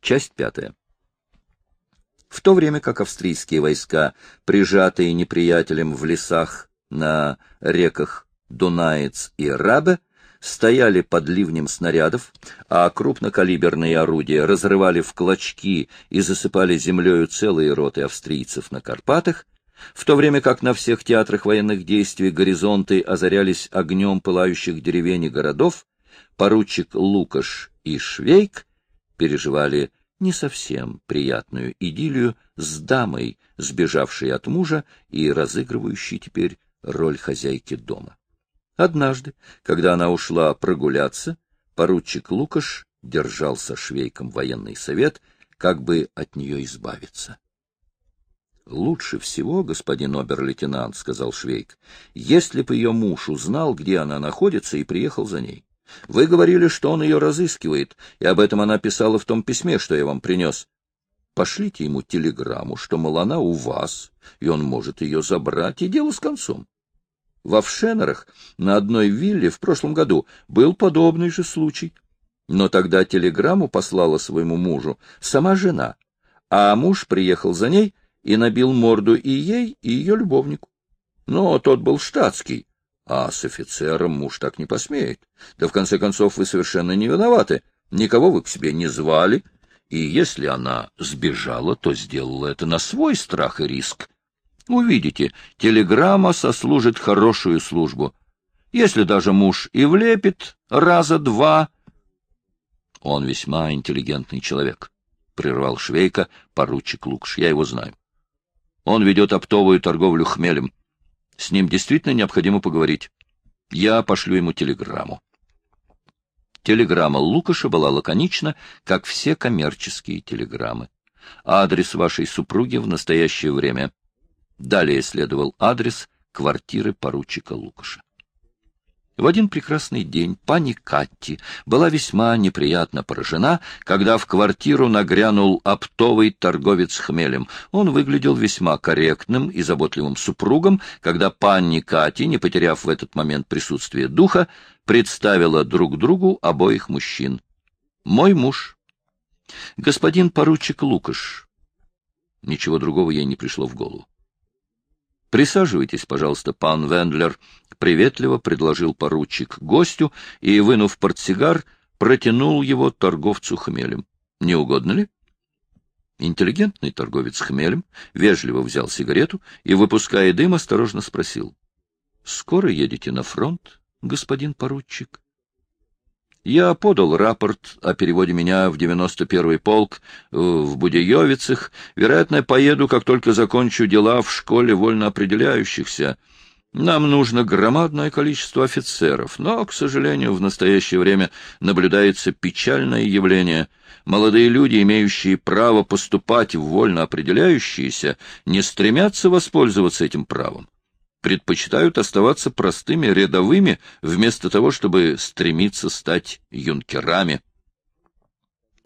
Часть пятая. В то время как австрийские войска, прижатые неприятелем в лесах на реках Дунаец и Рабе, стояли под ливнем снарядов, а крупнокалиберные орудия разрывали в клочки и засыпали землею целые роты австрийцев на Карпатах, в то время как на всех театрах военных действий горизонты озарялись огнем пылающих деревень и городов, поручик Лукаш и Швейк переживали не совсем приятную идиллию с дамой, сбежавшей от мужа и разыгрывающей теперь роль хозяйки дома. Однажды, когда она ушла прогуляться, поручик Лукаш держал со швейком военный совет, как бы от нее избавиться. — Лучше всего, господин обер-лейтенант, — сказал Швейк, — если бы ее муж узнал, где она находится, и приехал за ней. Вы говорили, что он ее разыскивает, и об этом она писала в том письме, что я вам принес. Пошлите ему телеграмму, что, мол, она у вас, и он может ее забрать, и дело с концом. Во Вшенерах на одной вилле в прошлом году был подобный же случай. Но тогда телеграмму послала своему мужу сама жена, а муж приехал за ней и набил морду и ей, и ее любовнику. Но тот был штатский, а с офицером муж так не посмеет. Да в конце концов вы совершенно не виноваты, никого вы к себе не звали, и если она сбежала, то сделала это на свой страх и риск. Увидите, телеграмма сослужит хорошую службу. Если даже муж и влепит раза два... Он весьма интеллигентный человек, — прервал Швейка поручик Лукш. Я его знаю. Он ведет оптовую торговлю хмелем. С ним действительно необходимо поговорить. Я пошлю ему телеграмму. Телеграмма Лукаша была лаконична, как все коммерческие телеграммы. Адрес вашей супруги в настоящее время — Далее следовал адрес квартиры поручика Лукаша. В один прекрасный день пани Катти была весьма неприятно поражена, когда в квартиру нагрянул оптовый торговец хмелем. Он выглядел весьма корректным и заботливым супругом, когда пани Катти, не потеряв в этот момент присутствие духа, представила друг другу обоих мужчин. «Мой муж. Господин поручик Лукаш». Ничего другого ей не пришло в голову. — Присаживайтесь, пожалуйста, пан Вендлер, — приветливо предложил поручик гостю и, вынув портсигар, протянул его торговцу хмелем. — Не угодно ли? Интеллигентный торговец хмелем вежливо взял сигарету и, выпуская дым, осторожно спросил. — Скоро едете на фронт, господин поручик? — я подал рапорт о переводе меня в 91-й полк э, в Будеевицах. Вероятно, поеду, как только закончу дела в школе вольно определяющихся. Нам нужно громадное количество офицеров, но, к сожалению, в настоящее время наблюдается печальное явление. Молодые люди, имеющие право поступать в вольно определяющиеся, не стремятся воспользоваться этим правом предпочитают оставаться простыми рядовыми, вместо того, чтобы стремиться стать юнкерами.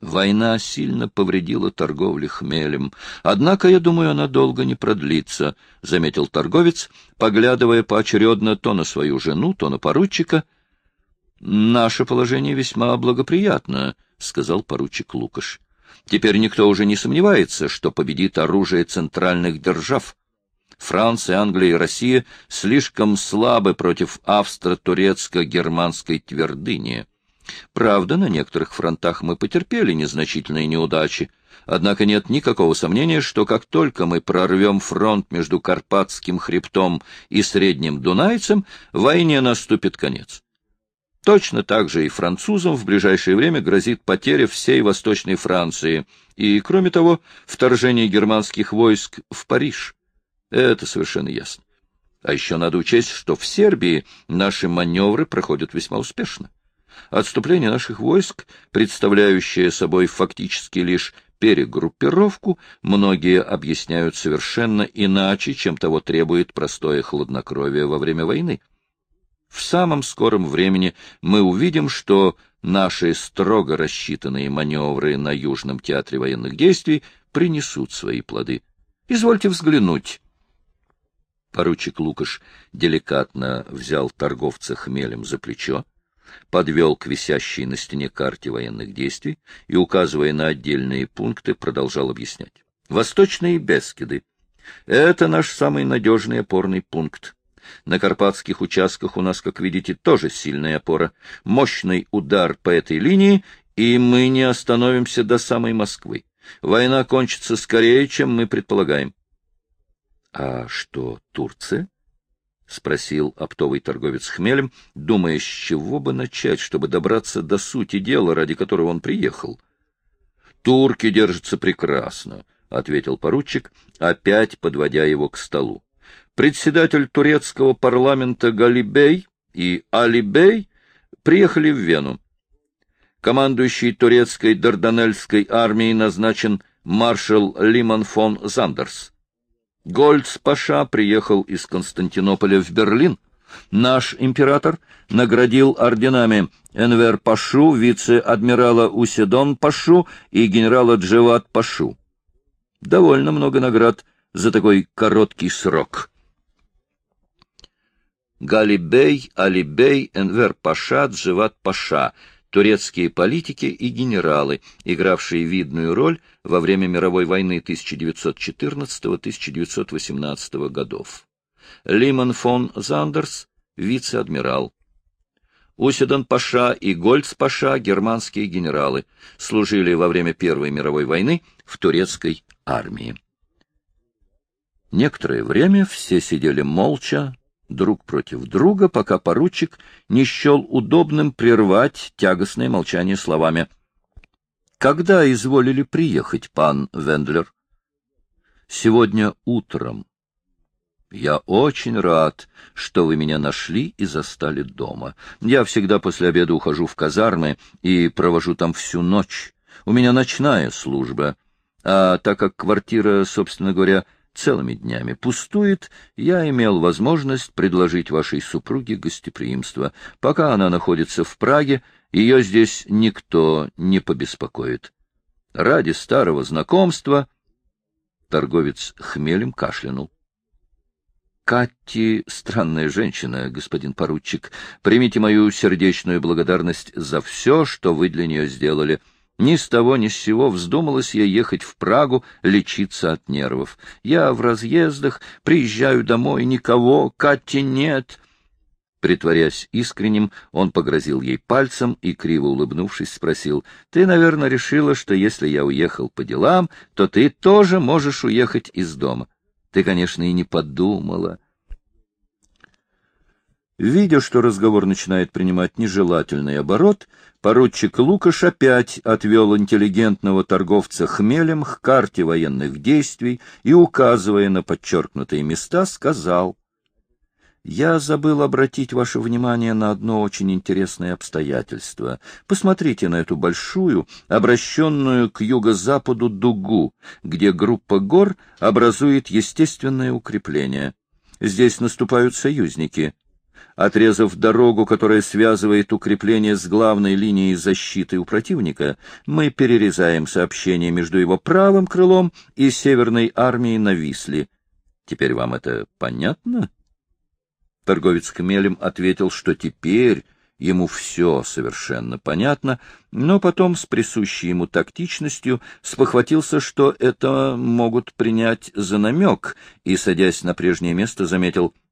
Война сильно повредила торговле хмелем. Однако, я думаю, она долго не продлится, — заметил торговец, поглядывая поочередно то на свою жену, то на поручика. — Наше положение весьма благоприятно, — сказал поручик Лукаш. — Теперь никто уже не сомневается, что победит оружие центральных держав. Франция, Англия и Россия слишком слабы против австро-турецко-германской твердыни. Правда, на некоторых фронтах мы потерпели незначительные неудачи, однако нет никакого сомнения, что как только мы прорвем фронт между Карпатским хребтом и Средним Дунайцем, войне наступит конец. Точно так же и французам в ближайшее время грозит потеря всей Восточной Франции и, кроме того, вторжение германских войск в Париж. Это совершенно ясно. А еще надо учесть, что в Сербии наши маневры проходят весьма успешно. Отступление наших войск, представляющее собой фактически лишь перегруппировку, многие объясняют совершенно иначе, чем того требует простое хладнокровие во время войны. В самом скором времени мы увидим, что наши строго рассчитанные маневры на Южном театре военных действий принесут свои плоды. Извольте взглянуть Поручик Лукаш деликатно взял торговца хмелем за плечо, подвел к висящей на стене карте военных действий и, указывая на отдельные пункты, продолжал объяснять. Восточные Бескиды — это наш самый надежный опорный пункт. На карпатских участках у нас, как видите, тоже сильная опора. Мощный удар по этой линии, и мы не остановимся до самой Москвы. Война кончится скорее, чем мы предполагаем. — А что, Турция? — спросил оптовый торговец хмелем, думая, с чего бы начать, чтобы добраться до сути дела, ради которого он приехал. — Турки держатся прекрасно, — ответил поручик, опять подводя его к столу председатель турецкого парламента Галибей и Алибей приехали в Вену. Командующий турецкой Дарданельской армией назначен маршал Лиман фон Зандерс. Гольц-паша приехал из Константинополя в Берлин. Наш император наградил орденами Энвер-пашу, вице-адмирала Уседон-пашу и генерала Джеват-пашу. Довольно много наград за такой короткий срок. Галибей, Алибей, Энвер Паша, Дживат Паша, турецкие политики и генералы, игравшие видную роль во время мировой войны 1914-1918 годов. Лиман фон Зандерс, вице-адмирал. Уседан Паша и Гольц Паша, германские генералы, служили во время Первой мировой войны в турецкой армии. Некоторое время все сидели молча, друг против друга, пока поручик не счел удобным прервать тягостное молчание словами. — Когда изволили приехать, пан Вендлер? — Сегодня утром. — Я очень рад, что вы меня нашли и застали дома. Я всегда после обеда ухожу в казармы и провожу там всю ночь. У меня ночная служба. А так как квартира, собственно говоря, целыми днями пустует, я имел возможность предложить вашей супруге гостеприимство. Пока она находится в Праге, ее здесь никто не побеспокоит. Ради старого знакомства торговец хмелем кашлянул. Катти — странная женщина, господин поручик. Примите мою сердечную благодарность за все, что вы для нее сделали. — ни с того ни с сего вздумалось ей ехать в Прагу лечиться от нервов. Я в разъездах, приезжаю домой, никого, Кати нет. Притворясь искренним, он погрозил ей пальцем и, криво улыбнувшись, спросил, — Ты, наверное, решила, что если я уехал по делам, то ты тоже можешь уехать из дома. Ты, конечно, и не подумала. Видя, что разговор начинает принимать нежелательный оборот, поручик Лукаш опять отвел интеллигентного торговца хмелем к карте военных действий и, указывая на подчеркнутые места, сказал, «Я забыл обратить ваше внимание на одно очень интересное обстоятельство. Посмотрите на эту большую, обращенную к юго-западу дугу, где группа гор образует естественное укрепление. Здесь наступают союзники» Отрезав дорогу, которая связывает укрепление с главной линией защиты у противника, мы перерезаем сообщение между его правым крылом и Северной армией на Висле. Теперь вам это понятно? Торговец хмелем ответил, что теперь ему все совершенно понятно, но потом с присущей ему тактичностью спохватился, что это могут принять за намек, и, садясь на прежнее место, заметил —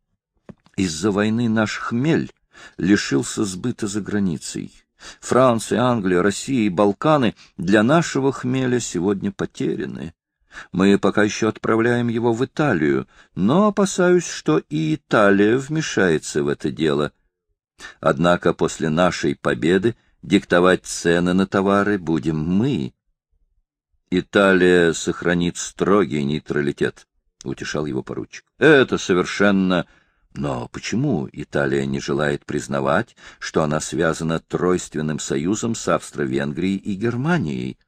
из-за войны наш хмель лишился сбыта за границей. Франция, Англия, Россия и Балканы для нашего хмеля сегодня потеряны. Мы пока еще отправляем его в Италию, но опасаюсь, что и Италия вмешается в это дело. Однако после нашей победы диктовать цены на товары будем мы. Италия сохранит строгий нейтралитет, — утешал его поручик. Это совершенно но почему Италия не желает признавать, что она связана тройственным союзом с Австро-Венгрией и Германией?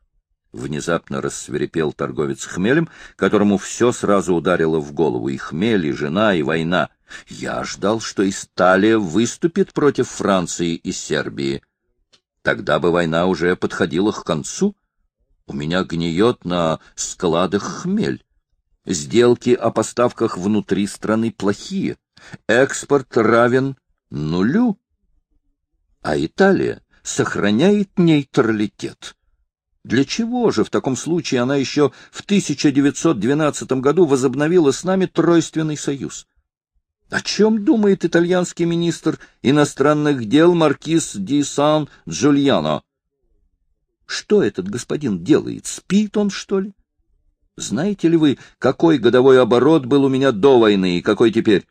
Внезапно рассверепел торговец хмелем, которому все сразу ударило в голову — и хмель, и жена, и война. Я ждал, что Италия выступит против Франции и Сербии. Тогда бы война уже подходила к концу. У меня гниет на складах хмель. Сделки о поставках внутри страны плохие экспорт равен нулю. а Италия сохраняет нейтралитет. Для чего же в таком случае она еще в 1912 году возобновила с нами тройственный союз? О чем думает итальянский министр иностранных дел маркиз Ди Сан Джульяно? Что этот господин делает? Спит он, что ли? Знаете ли вы, какой годовой оборот был у меня до войны и какой теперь?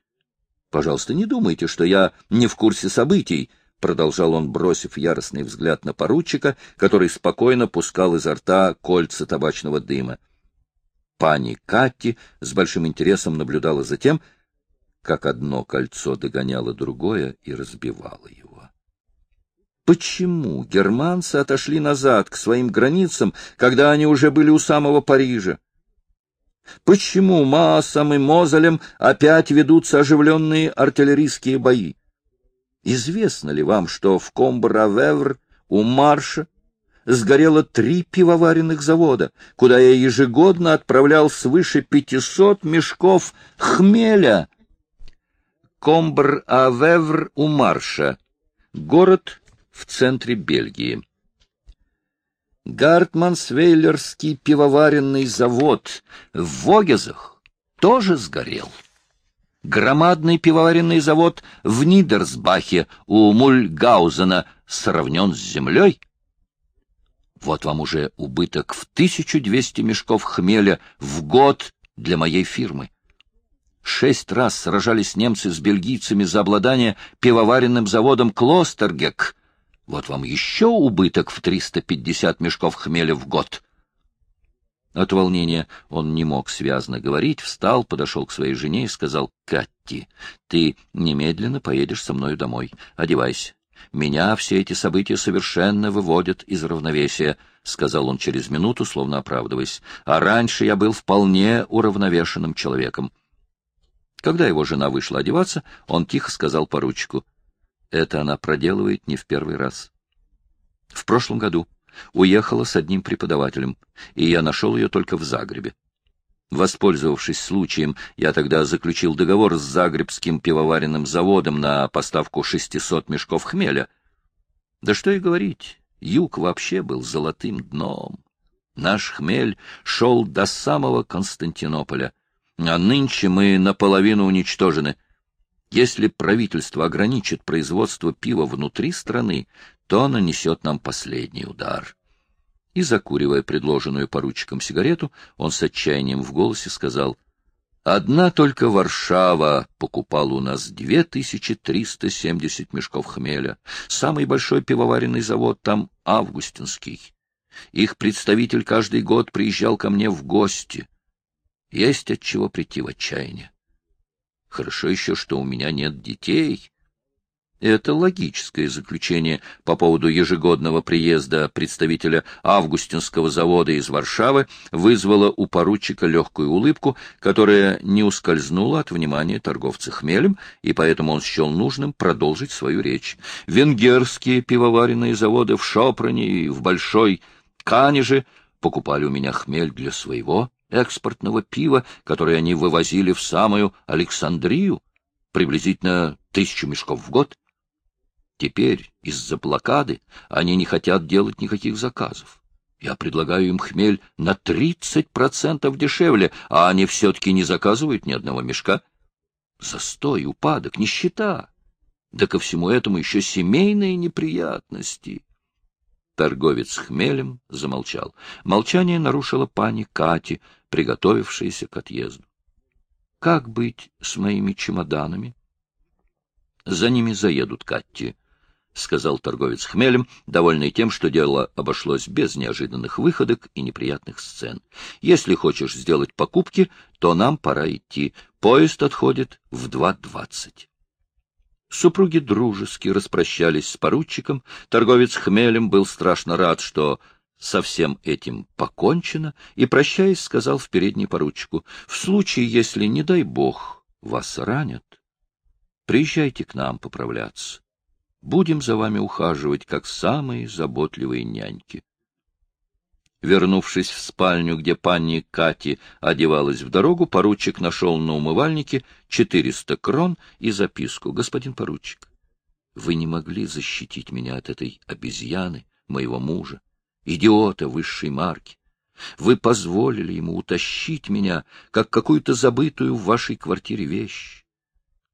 Пожалуйста, не думайте, что я не в курсе событий, — продолжал он, бросив яростный взгляд на поручика, который спокойно пускал изо рта кольца табачного дыма. Пани Катти с большим интересом наблюдала за тем, как одно кольцо догоняло другое и разбивало его. Почему германцы отошли назад к своим границам, когда они уже были у самого Парижа? Почему Маасом и Мозелем опять ведутся оживленные артиллерийские бои? Известно ли вам, что в Комбравевр у Марша сгорело три пивоваренных завода, куда я ежегодно отправлял свыше пятисот мешков хмеля? Комбр-Авевр у Марша, город в центре Бельгии. Гартмансвейлерский пивоваренный завод в Вогезах тоже сгорел. Громадный пивоваренный завод в Нидерсбахе у Мульгаузена сравнен с землей. Вот вам уже убыток в 1200 мешков хмеля в год для моей фирмы. Шесть раз сражались немцы с бельгийцами за обладание пивоваренным заводом Клостергек — вот вам еще убыток в 350 мешков хмеля в год. От волнения он не мог связно говорить, встал, подошел к своей жене и сказал, «Катти, ты немедленно поедешь со мною домой. Одевайся. Меня все эти события совершенно выводят из равновесия», — сказал он через минуту, словно оправдываясь. «А раньше я был вполне уравновешенным человеком». Когда его жена вышла одеваться, он тихо сказал поручику, это она проделывает не в первый раз. В прошлом году уехала с одним преподавателем, и я нашел ее только в Загребе. Воспользовавшись случаем, я тогда заключил договор с Загребским пивоваренным заводом на поставку 600 мешков хмеля. Да что и говорить, юг вообще был золотым дном. Наш хмель шел до самого Константинополя, а нынче мы наполовину уничтожены. Если правительство ограничит производство пива внутри страны, то нанесет нам последний удар. И, закуривая предложенную поручиком сигарету, он с отчаянием в голосе сказал, «Одна только Варшава покупала у нас 2370 мешков хмеля. Самый большой пивоваренный завод там Августинский. Их представитель каждый год приезжал ко мне в гости. Есть от чего прийти в отчаяние. Хорошо еще, что у меня нет детей. Это логическое заключение по поводу ежегодного приезда представителя Августинского завода из Варшавы вызвало у поручика легкую улыбку, которая не ускользнула от внимания торговца хмелем, и поэтому он счел нужным продолжить свою речь. Венгерские пивоваренные заводы в Шопроне и в Большой Канеже покупали у меня хмель для своего экспортного пива, которое они вывозили в самую Александрию, приблизительно тысячу мешков в год. Теперь из-за блокады они не хотят делать никаких заказов. Я предлагаю им хмель на 30% дешевле, а они все-таки не заказывают ни одного мешка. Застой, упадок, нищета. Да ко всему этому еще семейные неприятности. Торговец хмелем замолчал. Молчание нарушила пани Кати, приготовившаяся к отъезду. — Как быть с моими чемоданами? — За ними заедут Катти, — сказал торговец хмелем, довольный тем, что дело обошлось без неожиданных выходок и неприятных сцен. — Если хочешь сделать покупки, то нам пора идти. Поезд отходит в два двадцать. Супруги дружески распрощались с поручиком. Торговец хмелем был страшно рад, что со всем этим покончено, и, прощаясь, сказал в передней поручику, «В случае, если, не дай бог, вас ранят, приезжайте к нам поправляться. Будем за вами ухаживать, как самые заботливые няньки». Вернувшись в спальню, где пани Кати одевалась в дорогу, поручик нашел на умывальнике 400 крон и записку. «Господин поручик, Вы не могли защитить меня от этой обезьяны, моего мужа, идиота высшей марки. Вы позволили ему утащить меня, как какую-то забытую в вашей квартире вещь.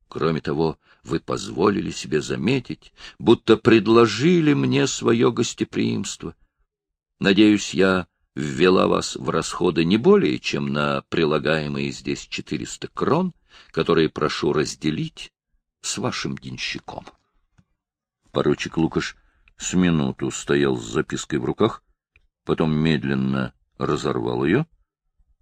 Кроме того, вы позволили себе заметить, будто предложили мне свое гостеприимство. Надеюсь, я ввела вас в расходы не более, чем на прилагаемые здесь четыреста крон, которые прошу разделить с вашим денщиком. Поручик Лукаш с минуту стоял с запиской в руках, потом медленно разорвал ее,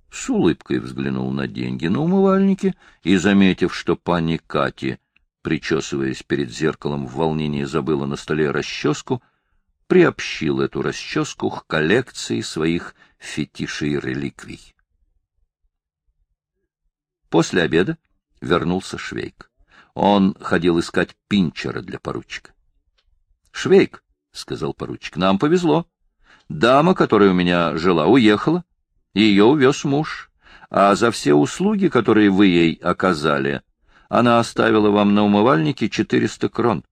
с улыбкой взглянул на деньги на умывальнике и, заметив, что пани Кати, причесываясь перед зеркалом, в волнении забыла на столе расческу, приобщил эту расческу к коллекции своих фетишей реликвий. После обеда вернулся Швейк. Он ходил искать пинчера для поручика. — Швейк, — сказал поручик, — нам повезло. Дама, которая у меня жила, уехала. Ее увез муж. А за все услуги, которые вы ей оказали, она оставила вам на умывальнике четыреста крон.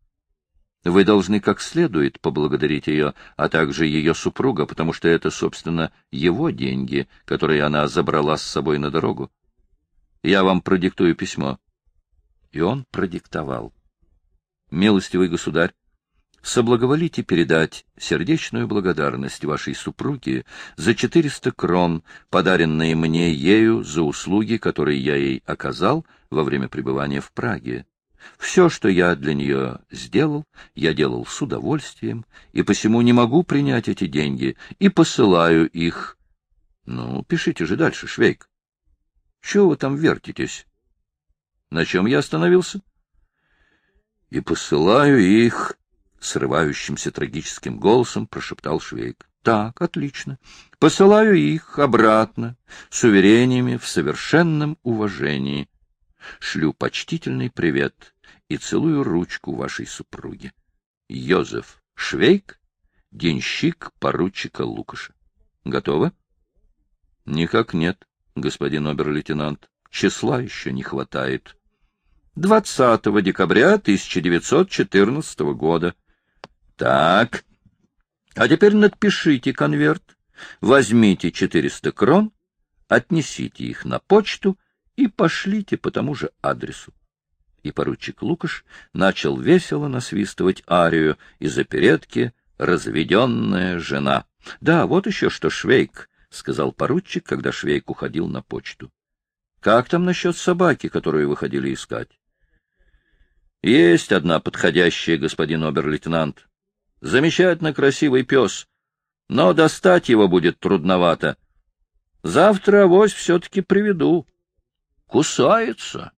Вы должны как следует поблагодарить ее, а также ее супруга, потому что это, собственно, его деньги, которые она забрала с собой на дорогу. Я вам продиктую письмо. И он продиктовал. Милостивый государь, соблаговолите передать сердечную благодарность вашей супруге за четыреста крон, подаренные мне ею за услуги, которые я ей оказал во время пребывания в Праге. Все, что я для нее сделал, я делал с удовольствием, и посему не могу принять эти деньги, и посылаю их. Ну, пишите же дальше, Швейк. Чего вы там вертитесь? На чем я остановился? И посылаю их, срывающимся трагическим голосом прошептал Швейк. Так, отлично. Посылаю их обратно, с уверениями в совершенном уважении. Шлю почтительный привет и целую ручку вашей супруги. Йозеф Швейк, денщик поручика Лукаша. Готово? Никак нет, господин обер-лейтенант. Числа еще не хватает. 20 декабря 1914 года. Так. А теперь надпишите конверт, возьмите 400 крон, отнесите их на почту и пошлите по тому же адресу и поручик Лукаш начал весело насвистывать арию из оперетки «Разведенная жена». — Да, вот еще что, Швейк, — сказал поручик, когда Швейк уходил на почту. — Как там насчет собаки, которую вы ходили искать? — Есть одна подходящая, господин обер-лейтенант. Замечательно красивый пес, но достать его будет трудновато. Завтра авось все-таки приведу. Кусается.